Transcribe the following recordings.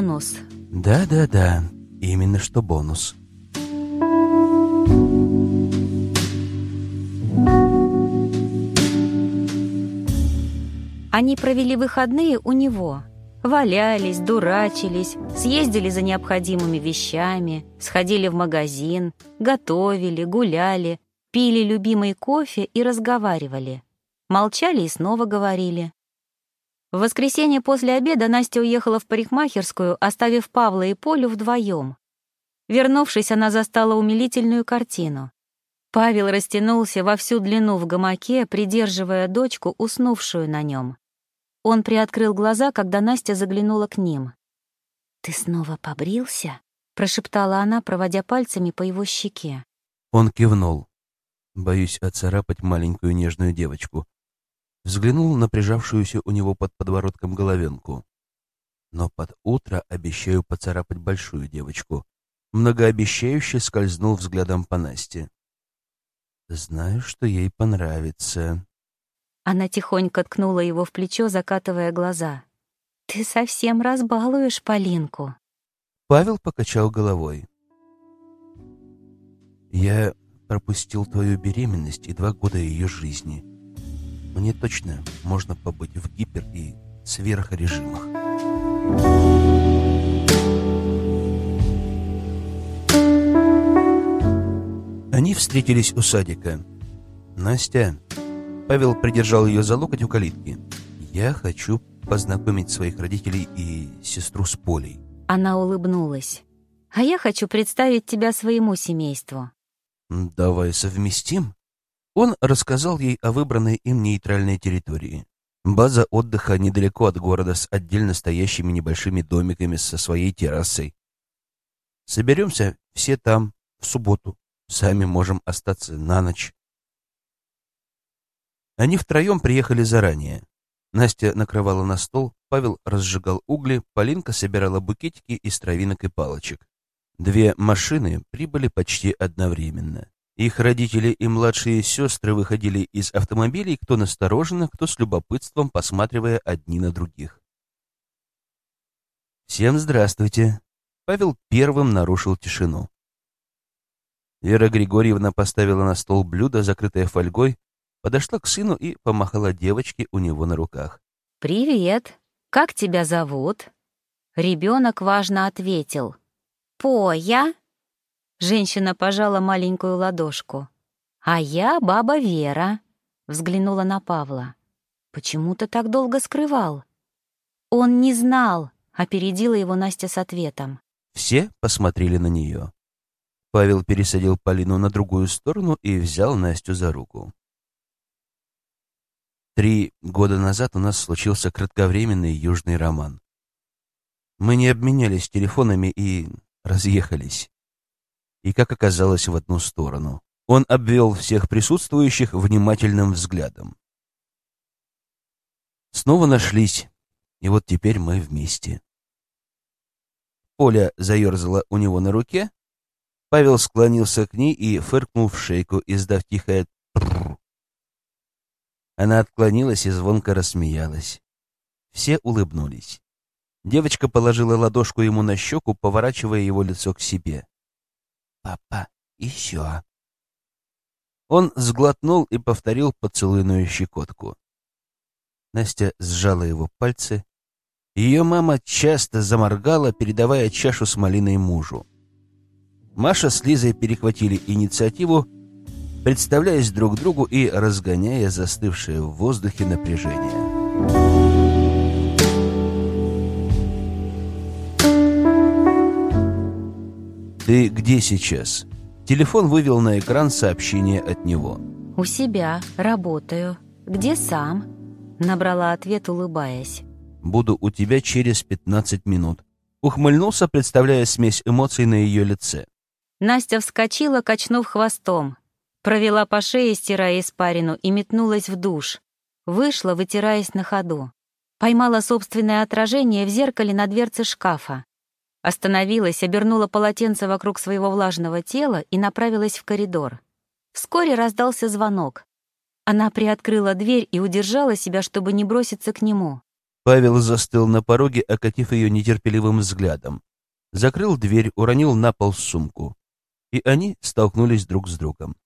бонус. Да-да-да, именно что бонус. Они провели выходные у него. Валялись, дурачились, съездили за необходимыми вещами, сходили в магазин, готовили, гуляли, пили любимый кофе и разговаривали. Молчали и снова говорили. В воскресенье после обеда Настя уехала в парикмахерскую, оставив Павла и Полю вдвоем. Вернувшись, она застала умилительную картину. Павел растянулся во всю длину в гамаке, придерживая дочку, уснувшую на нем. Он приоткрыл глаза, когда Настя заглянула к ним. «Ты снова побрился?» — прошептала она, проводя пальцами по его щеке. Он кивнул. Боюсь оцарапать маленькую нежную девочку. Взглянул на прижавшуюся у него под подбородком головенку. Но под утро обещаю поцарапать большую девочку. Многообещающе скользнул взглядом по Насте. Знаю, что ей понравится. Она тихонько ткнула его в плечо, закатывая глаза. «Ты совсем разбалуешь Полинку». Павел покачал головой. «Я пропустил твою беременность и два года ее жизни. Мне точно можно побыть в гипер- и сверхрежимах». Они встретились у садика. «Настя...» Павел придержал ее за локоть у калитки. «Я хочу познакомить своих родителей и сестру с Полей». Она улыбнулась. «А я хочу представить тебя своему семейству». «Давай совместим?» Он рассказал ей о выбранной им нейтральной территории. База отдыха недалеко от города с отдельно стоящими небольшими домиками со своей террасой. Соберемся все там в субботу. Сами можем остаться на ночь. Они втроем приехали заранее. Настя накрывала на стол, Павел разжигал угли, Полинка собирала букетики из травинок и палочек. Две машины прибыли почти одновременно. Их родители и младшие сестры выходили из автомобилей, кто настороженно, кто с любопытством, посматривая одни на других. «Всем здравствуйте!» Павел первым нарушил тишину. Вера Григорьевна поставила на стол блюдо, закрытое фольгой, подошла к сыну и помахала девочке у него на руках. «Привет! Как тебя зовут?» Ребенок важно ответил. «Поя?» Женщина пожала маленькую ладошку. «А я баба Вера», — взглянула на Павла. «Почему ты так долго скрывал?» «Он не знал», — опередила его Настя с ответом. Все посмотрели на нее. Павел пересадил Полину на другую сторону и взял Настю за руку. Три года назад у нас случился кратковременный южный роман. Мы не обменялись телефонами и разъехались. И, как оказалось, в одну сторону. Он обвел всех присутствующих внимательным взглядом. Снова нашлись, и вот теперь мы вместе. Оля заерзала у него на руке, Павел склонился к ней и фыркнул в шейку, издав тихое «трррр». Она отклонилась и звонко рассмеялась. Все улыбнулись. Девочка положила ладошку ему на щеку, поворачивая его лицо к себе. «Папа, еще». Он сглотнул и повторил поцелуйную щекотку. Настя сжала его пальцы. Ее мама часто заморгала, передавая чашу с малиной мужу. Маша с Лизой перехватили инициативу, представляясь друг другу и разгоняя застывшее в воздухе напряжение. «Ты где сейчас?» Телефон вывел на экран сообщение от него. «У себя, работаю. Где сам?» Набрала ответ, улыбаясь. «Буду у тебя через 15 минут». Ухмыльнулся, представляя смесь эмоций на ее лице. Настя вскочила, качнув хвостом. Провела по шее, стирая испарину, и метнулась в душ. Вышла, вытираясь на ходу. Поймала собственное отражение в зеркале на дверце шкафа. Остановилась, обернула полотенце вокруг своего влажного тела и направилась в коридор. Вскоре раздался звонок. Она приоткрыла дверь и удержала себя, чтобы не броситься к нему. Павел застыл на пороге, окатив ее нетерпеливым взглядом. Закрыл дверь, уронил на пол сумку. И они столкнулись друг с другом.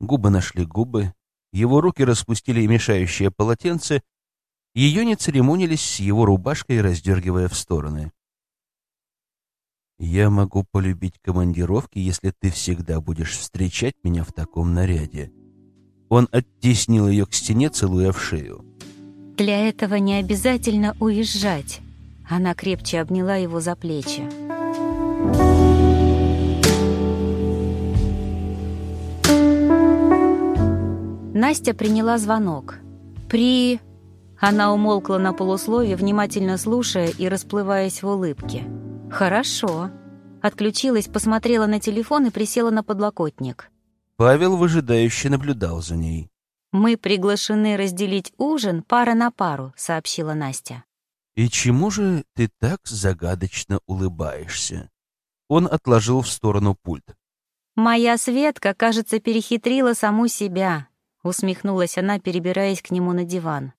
Губы нашли губы, его руки распустили мешающее полотенце, ее не церемонились с его рубашкой, раздергивая в стороны. «Я могу полюбить командировки, если ты всегда будешь встречать меня в таком наряде». Он оттеснил ее к стене, целуя в шею. «Для этого не обязательно уезжать». Она крепче обняла его за плечи. Настя приняла звонок. «При...» Она умолкла на полуслове, внимательно слушая и расплываясь в улыбке. «Хорошо». Отключилась, посмотрела на телефон и присела на подлокотник. Павел выжидающе наблюдал за ней. «Мы приглашены разделить ужин пара на пару», — сообщила Настя. «И чему же ты так загадочно улыбаешься?» Он отложил в сторону пульт. «Моя Светка, кажется, перехитрила саму себя», — усмехнулась она, перебираясь к нему на диван.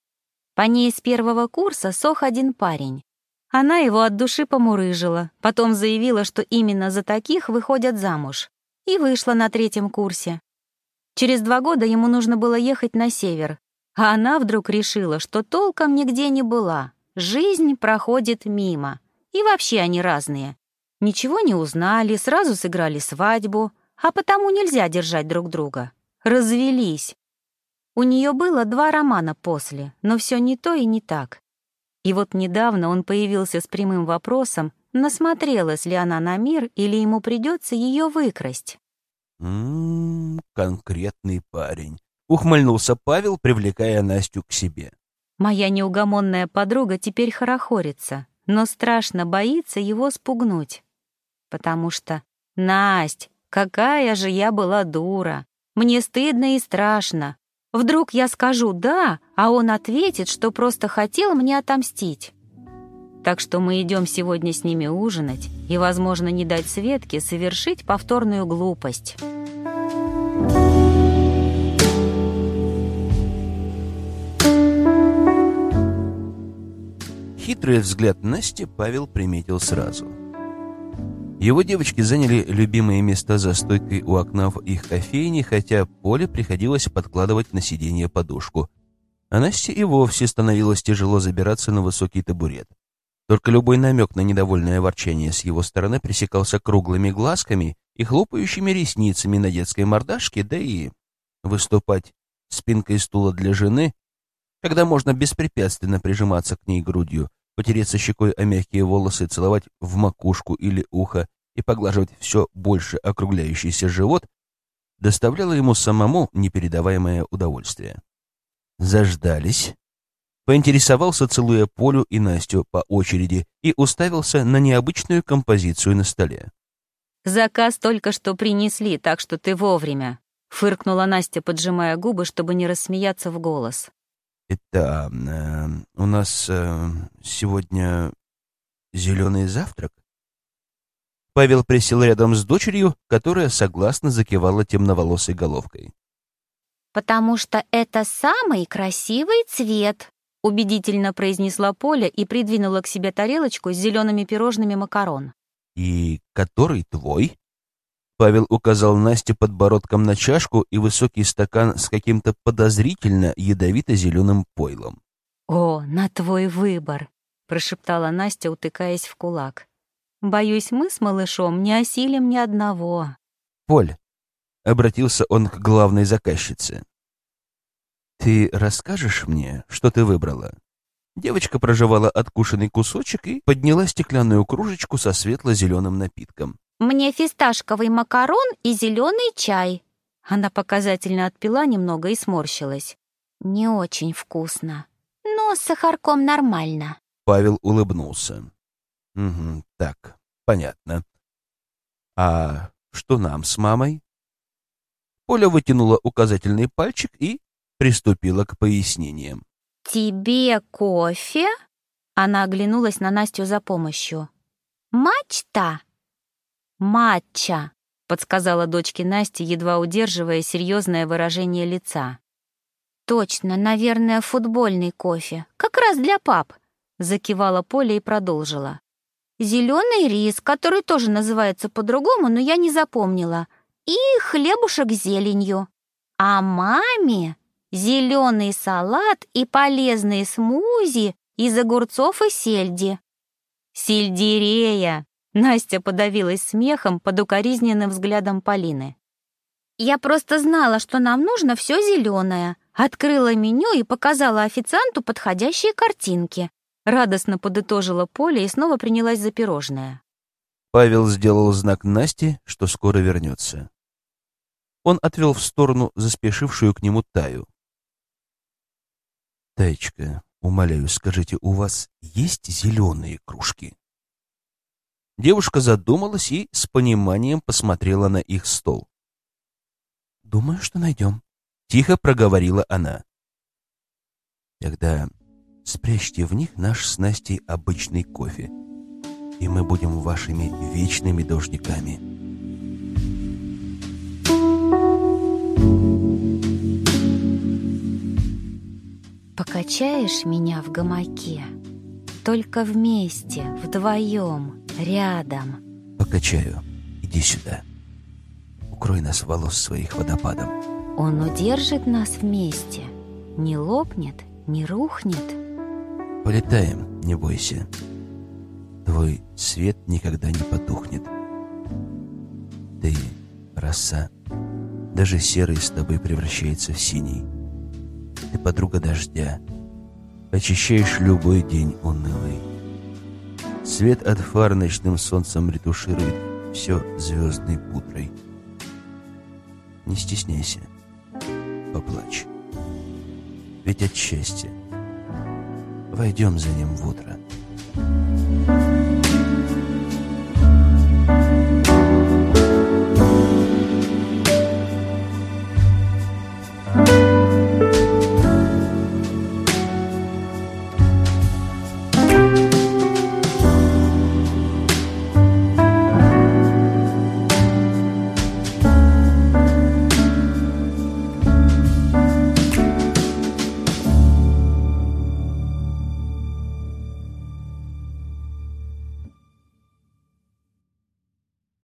По ней с первого курса сох один парень. Она его от души помурыжила, потом заявила, что именно за таких выходят замуж, и вышла на третьем курсе. Через два года ему нужно было ехать на север, а она вдруг решила, что толком нигде не была. Жизнь проходит мимо, и вообще они разные. Ничего не узнали, сразу сыграли свадьбу, а потому нельзя держать друг друга. Развелись. У нее было два романа после, но все не то и не так. И вот недавно он появился с прямым вопросом, насмотрелась ли она на мир или ему придется ее выкрасть. «М-м, конкретный парень», — ухмыльнулся Павел, привлекая Настю к себе. «Моя неугомонная подруга теперь хорохорится, но страшно боится его спугнуть. Потому что, Насть, какая же я была дура! Мне стыдно и страшно. Вдруг я скажу «да», а он ответит, что просто хотел мне отомстить. Так что мы идем сегодня с ними ужинать и, возможно, не дать Светке совершить повторную глупость. Хитрый взгляд Насти Павел приметил сразу — его девочки заняли любимые места за стойкой у окна в их кофейне, хотя Поле приходилось подкладывать на сиденье подушку. А Насте и вовсе становилось тяжело забираться на высокий табурет. Только любой намек на недовольное ворчание с его стороны пресекался круглыми глазками и хлопающими ресницами на детской мордашке, да и выступать спинкой стула для жены, когда можно беспрепятственно прижиматься к ней грудью, потереться щекой о мягкие волосы, целовать в макушку или ухо и поглаживать все больше округляющийся живот, доставляло ему самому непередаваемое удовольствие. Заждались. Поинтересовался, целуя Полю и Настю по очереди, и уставился на необычную композицию на столе. «Заказ только что принесли, так что ты вовремя», — фыркнула Настя, поджимая губы, чтобы не рассмеяться в голос. Это э, у нас э, сегодня зеленый завтрак? Павел присел рядом с дочерью, которая согласно закивала темноволосой головкой. «Потому что это самый красивый цвет», — убедительно произнесла Поля и придвинула к себе тарелочку с зелеными пирожными макарон. «И который твой?» Павел указал Насте подбородком на чашку и высокий стакан с каким-то подозрительно ядовито-зеленым пойлом. «О, на твой выбор!» — прошептала Настя, утыкаясь в кулак. «Боюсь, мы с малышом не осилим ни одного». «Поль», — обратился он к главной заказчице, — «ты расскажешь мне, что ты выбрала?» Девочка прожевала откушенный кусочек и подняла стеклянную кружечку со светло-зеленым напитком. «Мне фисташковый макарон и зеленый чай». Она показательно отпила немного и сморщилась. «Не очень вкусно, но с сахарком нормально». Павел улыбнулся. «Угу, так, понятно. А что нам с мамой?» Поля вытянула указательный пальчик и приступила к пояснениям. «Тебе кофе?» Она оглянулась на Настю за помощью. «Мачта?» «Матча», — подсказала дочке Насти, едва удерживая серьезное выражение лица. «Точно, наверное, футбольный кофе. Как раз для пап. закивала Поля и продолжила. Зеленый рис, который тоже называется по-другому, но я не запомнила, и хлебушек с зеленью. А маме зеленый салат и полезные смузи из огурцов и сельди. Сельдерея! Настя подавилась смехом под укоризненным взглядом Полины. Я просто знала, что нам нужно все зеленое. Открыла меню и показала официанту подходящие картинки. Радостно подытожила Поля и снова принялась за пирожное. Павел сделал знак Насте, что скоро вернется. Он отвел в сторону заспешившую к нему Таю. «Таечка, умоляю, скажите, у вас есть зеленые кружки?» Девушка задумалась и с пониманием посмотрела на их стол. «Думаю, что найдем», — тихо проговорила она. «Тогда спрячьте в них наш с Настей обычный кофе, и мы будем вашими вечными должниками». Покачаешь меня в гамаке, только вместе, вдвоем, рядом. Покачаю. Иди сюда. Укрой нас волос своих водопадом. Он удержит нас вместе. Не лопнет, не рухнет. Полетаем, не бойся. Твой свет никогда не потухнет. Ты — роса. Даже серый с тобой превращается в синий. Ты подруга дождя. Очищаешь любой день унылый. Свет от фар ночным солнцем ретуширует все звездной пудрой. Не стесняйся. Поплачь. Ведь от счастья. Войдем за ним в утро.